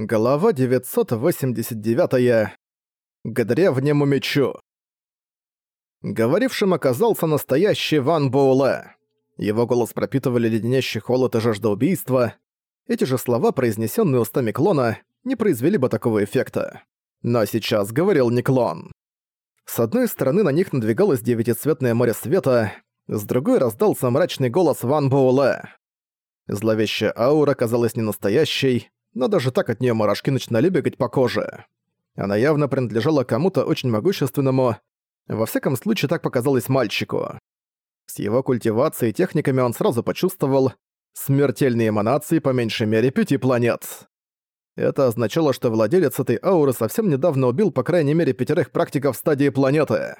Глава 989. -я. К древнему мечу. Говорившим оказался настоящий Ван Боуле. Его голос пропитывали леденящий холод и жажда убийства. Эти же слова, произнесенные устами клона, не произвели бы такого эффекта. Но сейчас говорил не клон. С одной стороны на них надвигалось девятицветное море света, с другой раздался мрачный голос Ван Боуле. Зловещая аура казалась ненастоящей, но даже так от нее мурашки начинали бегать по коже. Она явно принадлежала кому-то очень могущественному, во всяком случае так показалось мальчику. С его культивацией и техниками он сразу почувствовал смертельные эманации по меньшей мере пяти планет. Это означало, что владелец этой ауры совсем недавно убил по крайней мере пятерых практиков стадии планеты.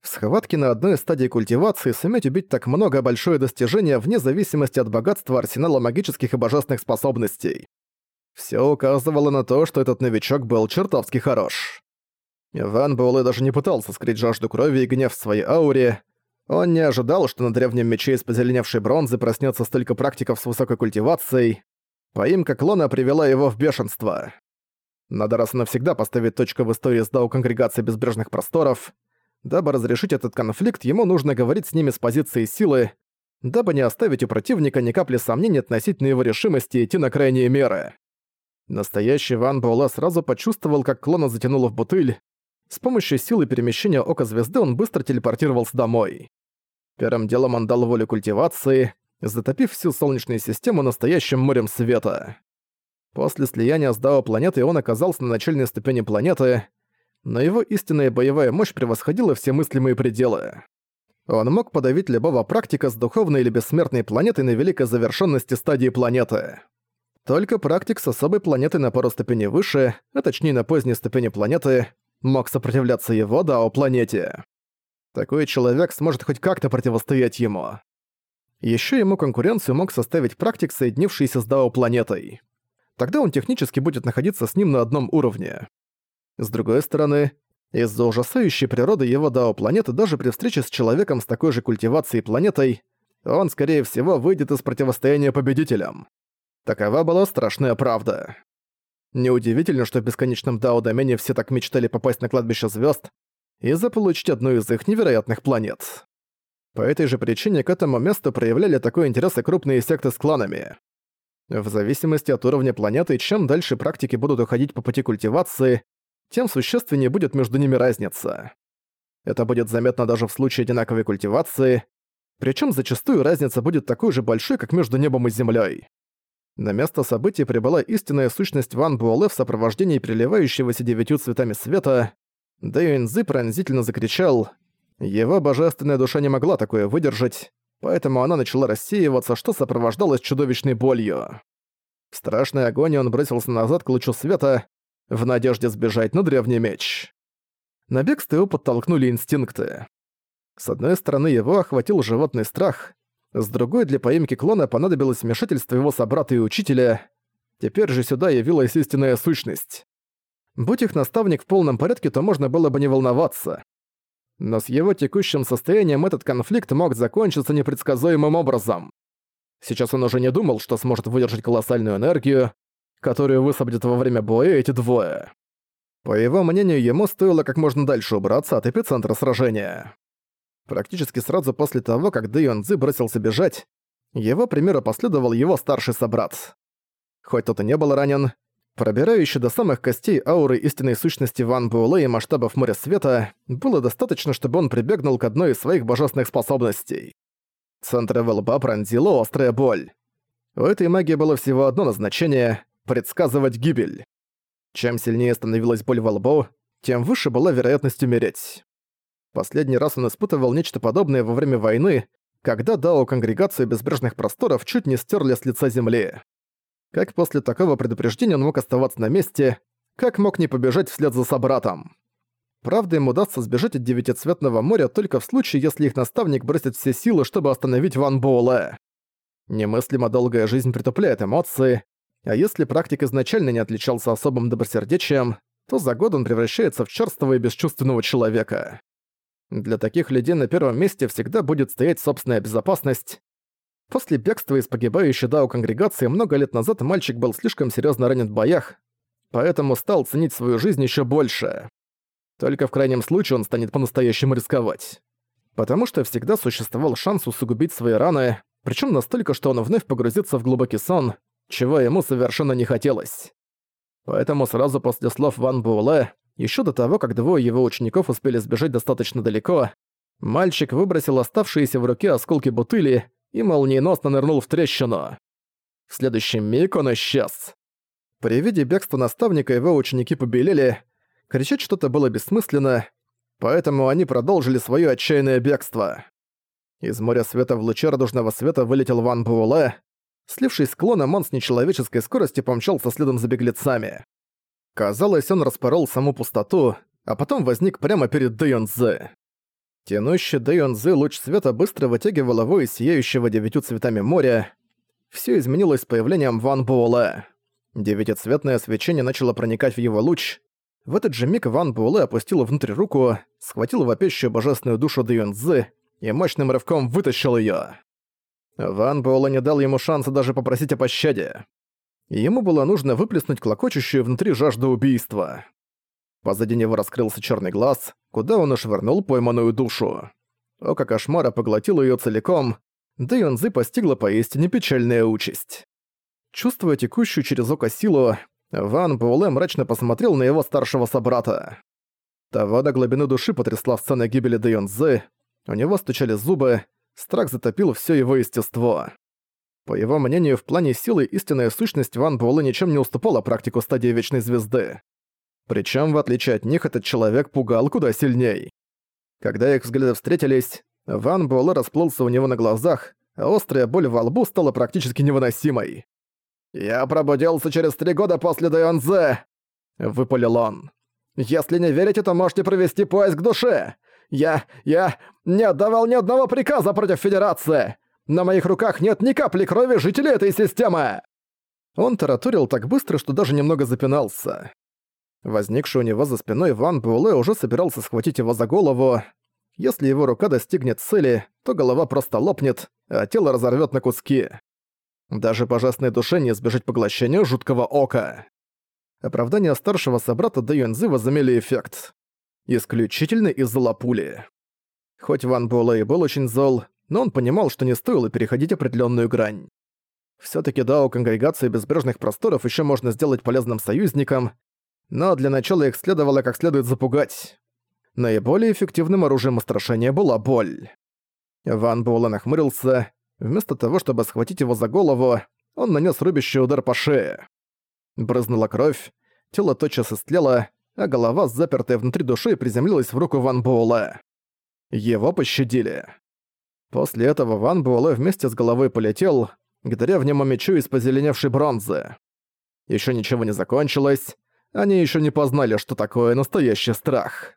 В схватке на одной стадии культивации суметь убить так много – большое достижение вне зависимости от богатства арсенала магических и божественных способностей. Все указывало на то, что этот новичок был чертовски хорош. Ван Буэлэ даже не пытался скрыть жажду крови и гнев в своей ауре. Он не ожидал, что на древнем мече из позеленевшей бронзы проснется столько практиков с высокой культивацией. Поимка клона привела его в бешенство. Надо раз и навсегда поставить точку в истории с Дау Конгрегации Безбрежных Просторов. Дабы разрешить этот конфликт, ему нужно говорить с ними с позиции силы, дабы не оставить у противника ни капли сомнений относительно его решимости идти на крайние меры. Настоящий Ван Буэлэ сразу почувствовал, как клона затянуло в бутыль. С помощью силы перемещения Ока Звезды он быстро телепортировался домой. Первым делом он дал волю культивации, затопив всю Солнечную систему настоящим морем света. После слияния с Дао планетой он оказался на начальной ступени планеты, но его истинная боевая мощь превосходила все мыслимые пределы. Он мог подавить любого практика с духовной или бессмертной планетой на великой завершенности стадии планеты. Только практик с особой планетой на пару ступеней выше, а точнее на поздней ступени планеты, мог сопротивляться его Дао-планете. Такой человек сможет хоть как-то противостоять ему. Еще ему конкуренцию мог составить практик, соединившийся с Дао-планетой. Тогда он технически будет находиться с ним на одном уровне. С другой стороны, из-за ужасающей природы его Дао-планеты даже при встрече с человеком с такой же культивацией планетой, он, скорее всего, выйдет из противостояния победителям. Такова была страшная правда. Неудивительно, что в бесконечном Дао-домене все так мечтали попасть на кладбище звезд и заполучить одну из их невероятных планет. По этой же причине к этому месту проявляли такой интерес и крупные секты с кланами. В зависимости от уровня планеты, чем дальше практики будут уходить по пути культивации, тем существеннее будет между ними разница. Это будет заметно даже в случае одинаковой культивации, причем зачастую разница будет такой же большой, как между небом и землей. На место событий прибыла истинная сущность Ван Буэлэ в сопровождении переливающегося девятью цветами света. Дэйнзы пронзительно закричал. Его божественная душа не могла такое выдержать, поэтому она начала рассеиваться, что сопровождалось чудовищной болью. В страшной агонии он бросился назад к лучу света, в надежде сбежать на древний меч. На бегство подтолкнули инстинкты. С одной стороны, его охватил животный страх, с другой для поимки клона понадобилось вмешательство его собрата и учителя. Теперь же сюда явилась истинная сущность. Будь их наставник в полном порядке, то можно было бы не волноваться. Но с его текущим состоянием этот конфликт мог закончиться непредсказуемым образом. Сейчас он уже не думал, что сможет выдержать колоссальную энергию, которую высвободят во время боя эти двое. По его мнению, ему стоило как можно дальше убраться от эпицентра сражения. Практически сразу после того, как Дэ Юанзы бросился бежать, его примеру последовал его старший собрат. Хоть тот и не был ранен, пробирающий до самых костей ауры истинной сущности Ван Буэлэ и масштабов моря света, было достаточно, чтобы он прибегнул к одной из своих божественных способностей. Центр его лба пронзила острая боль. У этой магии было всего одно назначение — предсказывать гибель. Чем сильнее становилась боль во лбу, тем выше была вероятность умереть. Последний раз он испытывал нечто подобное во время войны, когда Дао Конгрегацию Безбрежных Просторов чуть не стерли с лица земли. Как после такого предупреждения он мог оставаться на месте, как мог не побежать вслед за собратом. Правда, им удастся сбежать от Девятицветного моря только в случае, если их наставник бросит все силы, чтобы остановить Ван Боуле. Немыслимо долгая жизнь притупляет эмоции, а если практик изначально не отличался особым добросердечием, то за год он превращается в черствого и бесчувственного человека. Для таких людей на первом месте всегда будет стоять собственная безопасность. После бегства из погибающей Дао конгрегации много лет назад мальчик был слишком серьезно ранен в боях, поэтому стал ценить свою жизнь еще больше. Только в крайнем случае он станет по-настоящему рисковать. Потому что всегда существовал шанс усугубить свои раны, причем настолько, что он вновь погрузится в глубокий сон, чего ему совершенно не хотелось. Поэтому сразу после слов Ван Буэлэ, еще до того, как двое его учеников успели сбежать достаточно далеко, мальчик выбросил оставшиеся в руке осколки бутыли и молниеносно нырнул в трещину. В следующий миг он исчез. При виде бегства наставника его ученики побелели, кричать что-то было бессмысленно, поэтому они продолжили свое отчаянное бегство. Из моря света в луче радужного света вылетел Ван Буэлэ. Слившись с клоном, он с нечеловеческой скоростью помчался следом за беглецами. Казалось, он распорол саму пустоту, а потом возник прямо перед Дэйонзэ. Тянущий Дэйонзэ луч света быстро вытягивал его из сияющего девятью цветами моря. Все изменилось с появлением Ван Буэлэ. Девятицветное свечение начало проникать в его луч. В этот же миг Ван Буэлэ опустил внутрь руку, схватил вопящую божественную душу Дэйонзэ и мощным рывком вытащил её. Ван Буэлэ не дал ему шанса даже попросить о пощаде. Ему было нужно выплеснуть клокочущую внутри жажду убийства. Позади него раскрылся черный глаз, куда он ушвырнул пойманную душу. Око кошмара поглотило ее целиком, да и Онзы постигла поистине печальная участь. Чувствуя текущую через око силу, Ван Буэлэ мрачно посмотрел на его старшего собрата. Того до глубины души потрясла сцена гибели Дэйонзы, у него стучали зубы, страх затопил все его естество. По его мнению, в плане силы истинная сущность Ван Буэлэ ничем не уступала практику стадии Вечной Звезды. Причем, в отличие от них, этот человек пугал куда сильней. Когда их взгляды встретились, Ван Буэлэ расплылся у него на глазах, а острая боль во лбу стала практически невыносимой. «Я пробудился через три года после Дэйонзе!» — выпалил он. «Если не верите, то можете провести поиск души! Я... я не отдавал ни одного приказа против Федерации! На моих руках нет ни капли крови жителей этой системы!» Он таратурил так быстро, что даже немного запинался. Возникший у него за спиной Ван Буэлэ уже собирался схватить его за голову. Если его рука достигнет цели, то голова просто лопнет, а тело разорвет на куски. Даже божественной душе не избежать поглощения жуткого ока. Оправдания старшего собрата Дэ Юнзы возымели эффект. Исключительно из-за лапули. Хоть Ван Буэлэ и был очень зол, но он понимал, что не стоило переходить определенную грань. Всё-таки Дао Конгрегации Безбрежных Просторов ещё можно сделать полезным союзником, но для начала их следовало как следует запугать. Наиболее эффективным оружием устрашения была боль. Ван Буэлэ нахмурился. Вместо того, чтобы схватить его за голову, он нанес рубящий удар по шее. Брызнула кровь, тело тотчас истлело, а голова, запертая внутри души, приземлилась в руку Ван Буэлэ. Его пощадили. После этого Ван Буэлэ вместе с головой полетел, к древнему мечу из позеленевшей бронзы. Еще ничего не закончилось, они еще не познали, что такое настоящий страх.